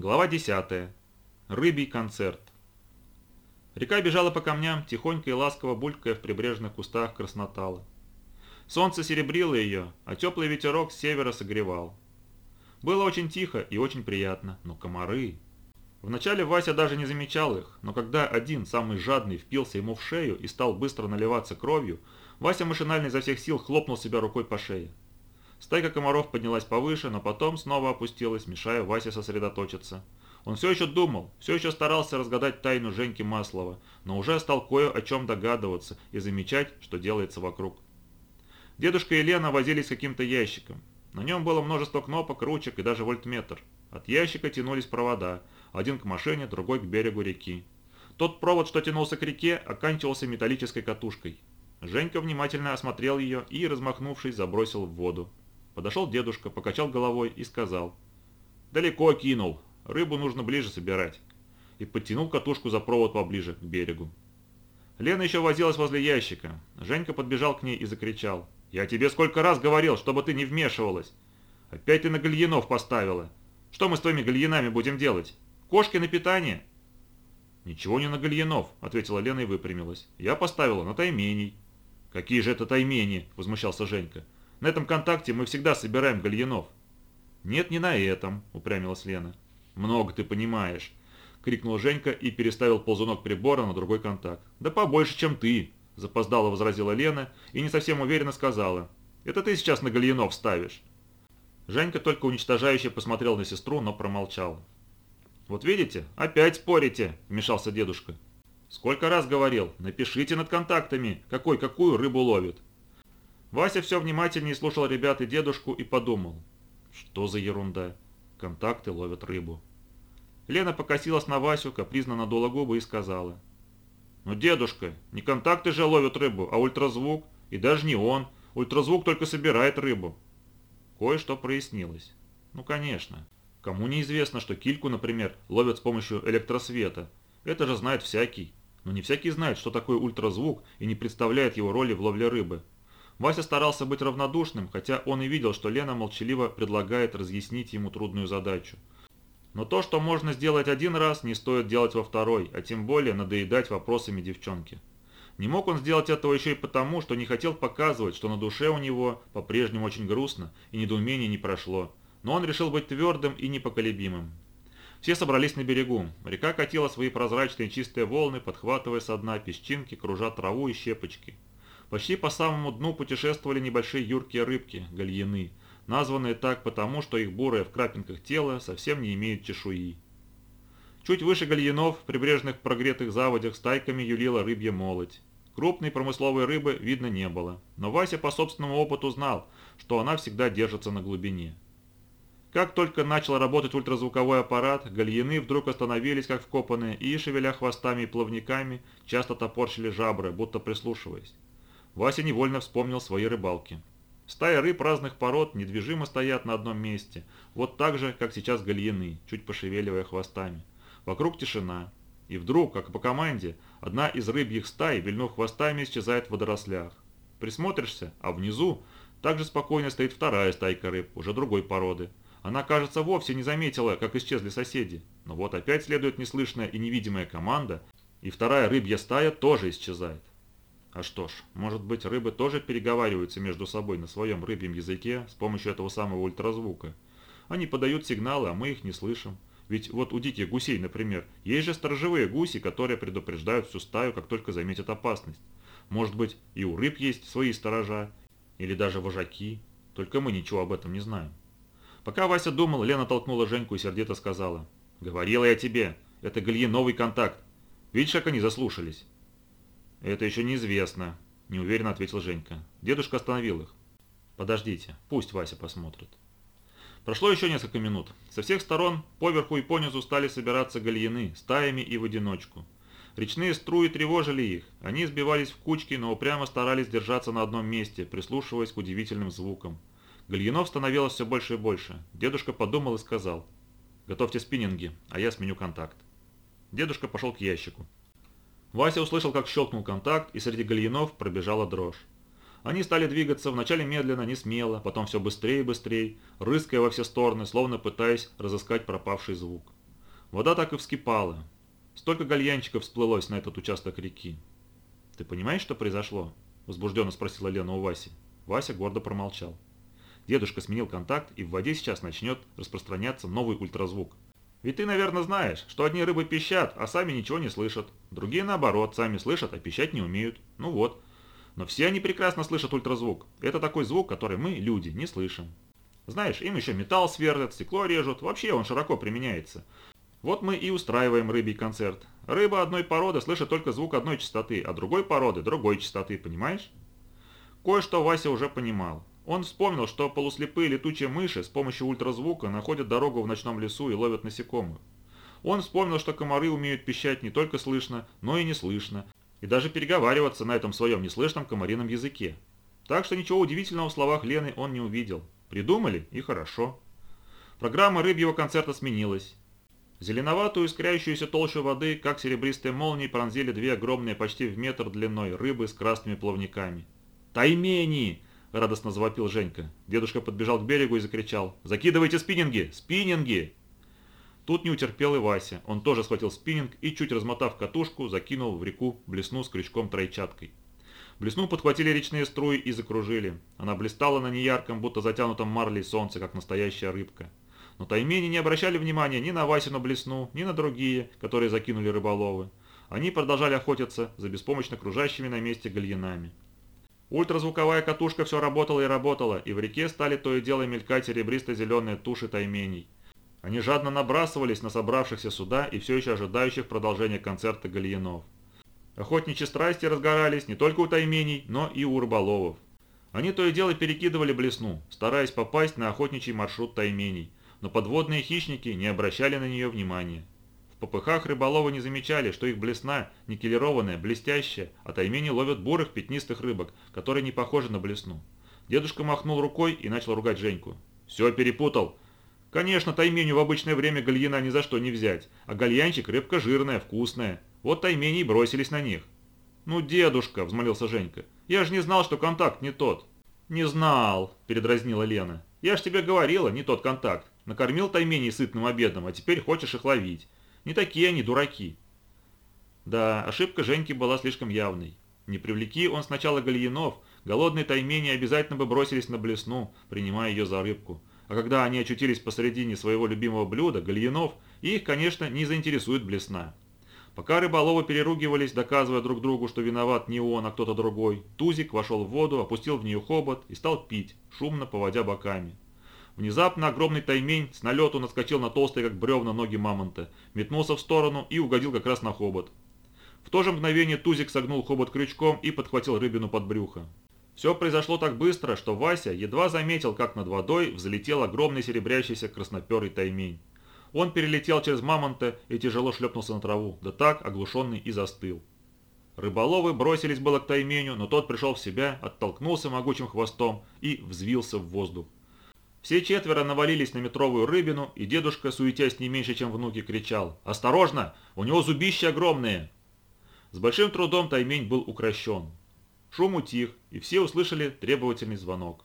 Глава 10. Рыбий концерт. Река бежала по камням, тихонько и ласково булькая в прибрежных кустах краснотала. Солнце серебрило ее, а теплый ветерок с севера согревал. Было очень тихо и очень приятно, но комары... Вначале Вася даже не замечал их, но когда один, самый жадный, впился ему в шею и стал быстро наливаться кровью, Вася машинально изо всех сил хлопнул себя рукой по шее. Стайка комаров поднялась повыше, но потом снова опустилась, мешая Васе сосредоточиться. Он все еще думал, все еще старался разгадать тайну Женьки Маслова, но уже стал кое о чем догадываться и замечать, что делается вокруг. Дедушка и Лена возились с каким-то ящиком. На нем было множество кнопок, ручек и даже вольтметр. От ящика тянулись провода, один к машине, другой к берегу реки. Тот провод, что тянулся к реке, оканчивался металлической катушкой. Женька внимательно осмотрел ее и, размахнувшись, забросил в воду. Подошел дедушка, покачал головой и сказал. «Далеко кинул. Рыбу нужно ближе собирать». И подтянул катушку за провод поближе, к берегу. Лена еще возилась возле ящика. Женька подбежал к ней и закричал. «Я тебе сколько раз говорил, чтобы ты не вмешивалась. Опять ты на гальянов поставила. Что мы с твоими гальянами будем делать? Кошки на питание?» «Ничего не на гальянов», — ответила Лена и выпрямилась. «Я поставила на тайменей». «Какие же это таймени?» — возмущался Женька. На этом контакте мы всегда собираем гальянов». «Нет, не на этом», — упрямилась Лена. «Много ты понимаешь», — крикнул Женька и переставил ползунок прибора на другой контакт. «Да побольше, чем ты», — запоздало возразила Лена и не совсем уверенно сказала. «Это ты сейчас на гальянов ставишь». Женька только уничтожающе посмотрел на сестру, но промолчал. «Вот видите, опять спорите», — вмешался дедушка. «Сколько раз говорил, напишите над контактами, какой какую рыбу ловит. Вася все внимательнее слушал ребят и дедушку и подумал. Что за ерунда? Контакты ловят рыбу. Лена покосилась на Васю, капризно надула губы и сказала. «Ну, дедушка, не контакты же ловят рыбу, а ультразвук. И даже не он. Ультразвук только собирает рыбу». Кое-что прояснилось. Ну, конечно. Кому неизвестно, что кильку, например, ловят с помощью электросвета. Это же знает всякий. Но не всякий знает, что такое ультразвук и не представляет его роли в ловле рыбы. Вася старался быть равнодушным, хотя он и видел, что Лена молчаливо предлагает разъяснить ему трудную задачу. Но то, что можно сделать один раз, не стоит делать во второй, а тем более надоедать вопросами девчонки. Не мог он сделать этого еще и потому, что не хотел показывать, что на душе у него по-прежнему очень грустно и недоумение не прошло. Но он решил быть твердым и непоколебимым. Все собрались на берегу. Река катила свои прозрачные чистые волны, подхватывая со дна песчинки, кружа траву и щепочки. Почти по самому дну путешествовали небольшие юркие рыбки, гальяны, названные так потому, что их бурое в крапинках тело совсем не имеет чешуи. Чуть выше гальянов в прибрежных прогретых заводях стайками юлила рыбья молоть. Крупной промысловой рыбы видно не было, но Вася по собственному опыту знал, что она всегда держится на глубине. Как только начал работать ультразвуковой аппарат, гальяны вдруг остановились как вкопанные и, шевеля хвостами и плавниками, часто топорщили жабры, будто прислушиваясь. Вася невольно вспомнил свои рыбалки. Стая рыб разных пород недвижимо стоят на одном месте, вот так же, как сейчас гальяны, чуть пошевеливая хвостами. Вокруг тишина. И вдруг, как по команде, одна из рыбьих стай, вильнув хвостами, исчезает в водорослях. Присмотришься, а внизу также спокойно стоит вторая стайка рыб, уже другой породы. Она, кажется, вовсе не заметила, как исчезли соседи. Но вот опять следует неслышная и невидимая команда, и вторая рыбья стая тоже исчезает. А что ж, может быть рыбы тоже переговариваются между собой на своем рыбьем языке с помощью этого самого ультразвука. Они подают сигналы, а мы их не слышим. Ведь вот у диких гусей, например, есть же сторожевые гуси, которые предупреждают всю стаю, как только заметят опасность. Может быть, и у рыб есть свои сторожа, или даже вожаки, только мы ничего об этом не знаем. Пока Вася думал, Лена толкнула Женьку и сердито сказала. «Говорила я тебе, это Галье новый контакт. Видишь, как они заслушались?» «Это еще неизвестно», – неуверенно ответил Женька. Дедушка остановил их. «Подождите, пусть Вася посмотрит». Прошло еще несколько минут. Со всех сторон, поверху и понизу стали собираться гальяны, стаями и в одиночку. Речные струи тревожили их. Они сбивались в кучки, но упрямо старались держаться на одном месте, прислушиваясь к удивительным звукам. Гальянов становилось все больше и больше. Дедушка подумал и сказал. «Готовьте спиннинги, а я сменю контакт». Дедушка пошел к ящику. Вася услышал, как щелкнул контакт, и среди гальянов пробежала дрожь. Они стали двигаться, вначале медленно, не смело, потом все быстрее и быстрее, рыская во все стороны, словно пытаясь разыскать пропавший звук. Вода так и вскипала. Столько гальянчиков всплылось на этот участок реки. «Ты понимаешь, что произошло?» – возбужденно спросила Лена у Васи. Вася гордо промолчал. Дедушка сменил контакт, и в воде сейчас начнет распространяться новый ультразвук. Ведь ты, наверное, знаешь, что одни рыбы пищат, а сами ничего не слышат. Другие, наоборот, сами слышат, а пищать не умеют. Ну вот. Но все они прекрасно слышат ультразвук. Это такой звук, который мы, люди, не слышим. Знаешь, им еще металл сверлят, стекло режут, вообще он широко применяется. Вот мы и устраиваем рыбий концерт. Рыба одной породы слышит только звук одной частоты, а другой породы – другой частоты, понимаешь? Кое-что Вася уже понимал. Он вспомнил, что полуслепые летучие мыши с помощью ультразвука находят дорогу в ночном лесу и ловят насекомых. Он вспомнил, что комары умеют пищать не только слышно, но и не слышно, и даже переговариваться на этом своем неслышном комарином языке. Так что ничего удивительного в словах Лены он не увидел. Придумали и хорошо. Программа рыбьего концерта сменилась. Зеленоватую искряющуюся толщу воды, как серебристые молнии, пронзили две огромные почти в метр длиной рыбы с красными плавниками. «Таймени!» – радостно завопил Женька. Дедушка подбежал к берегу и закричал. «Закидывайте спиннинги! Спиннинги!» Тут не утерпел и Вася. Он тоже схватил спиннинг и, чуть размотав катушку, закинул в реку блесну с крючком-тройчаткой. Блесну подхватили речные струи и закружили. Она блистала на неярком, будто затянутом марлей солнце, как настоящая рыбка. Но таймени не обращали внимания ни на Васину блесну, ни на другие, которые закинули рыболовы. Они продолжали охотиться за беспомощно кружащими на месте гальянами. Ультразвуковая катушка все работала и работала, и в реке стали то и дело мелькать серебристо-зеленые туши тайменей. Они жадно набрасывались на собравшихся сюда и все еще ожидающих продолжения концерта гальянов. Охотничьи страсти разгорались не только у тайменей, но и у рыболовов. Они то и дело перекидывали блесну, стараясь попасть на охотничий маршрут тайменей, но подводные хищники не обращали на нее внимания. Попыхах рыболовы не замечали, что их блесна никелированная, блестящая, а таймени ловят бурых пятнистых рыбок, которые не похожи на блесну. Дедушка махнул рукой и начал ругать Женьку. «Все перепутал. Конечно, тайменю в обычное время гальяна ни за что не взять, а гальянчик рыбка жирная, вкусная. Вот таймени и бросились на них». «Ну, дедушка», — взмолился Женька, — «я же не знал, что контакт не тот». «Не знал», — передразнила Лена. «Я ж тебе говорила, не тот контакт. Накормил тайменей сытным обедом, а теперь хочешь их ловить. Не такие они дураки. Да, ошибка Женьки была слишком явной. Не привлеки он сначала гальянов, голодные таймени обязательно бы бросились на блесну, принимая ее за рыбку. А когда они очутились посредине своего любимого блюда, гальянов, их, конечно, не заинтересует блесна. Пока рыболовы переругивались, доказывая друг другу, что виноват не он, а кто-то другой, Тузик вошел в воду, опустил в нее хобот и стал пить, шумно поводя боками. Внезапно огромный таймень с налету наскочил на толстые, как бревна, ноги мамонта, метнулся в сторону и угодил как раз на хобот. В то же мгновение Тузик согнул хобот крючком и подхватил рыбину под брюхо. Все произошло так быстро, что Вася едва заметил, как над водой взлетел огромный серебрящийся красноперый таймень. Он перелетел через мамонта и тяжело шлепнулся на траву, да так, оглушенный и застыл. Рыболовы бросились было к тайменю, но тот пришел в себя, оттолкнулся могучим хвостом и взвился в воздух. Все четверо навалились на метровую рыбину, и дедушка, суетясь не меньше, чем внуки, кричал «Осторожно! У него зубища огромные!» С большим трудом таймень был укращен. Шум утих, и все услышали требовательный звонок.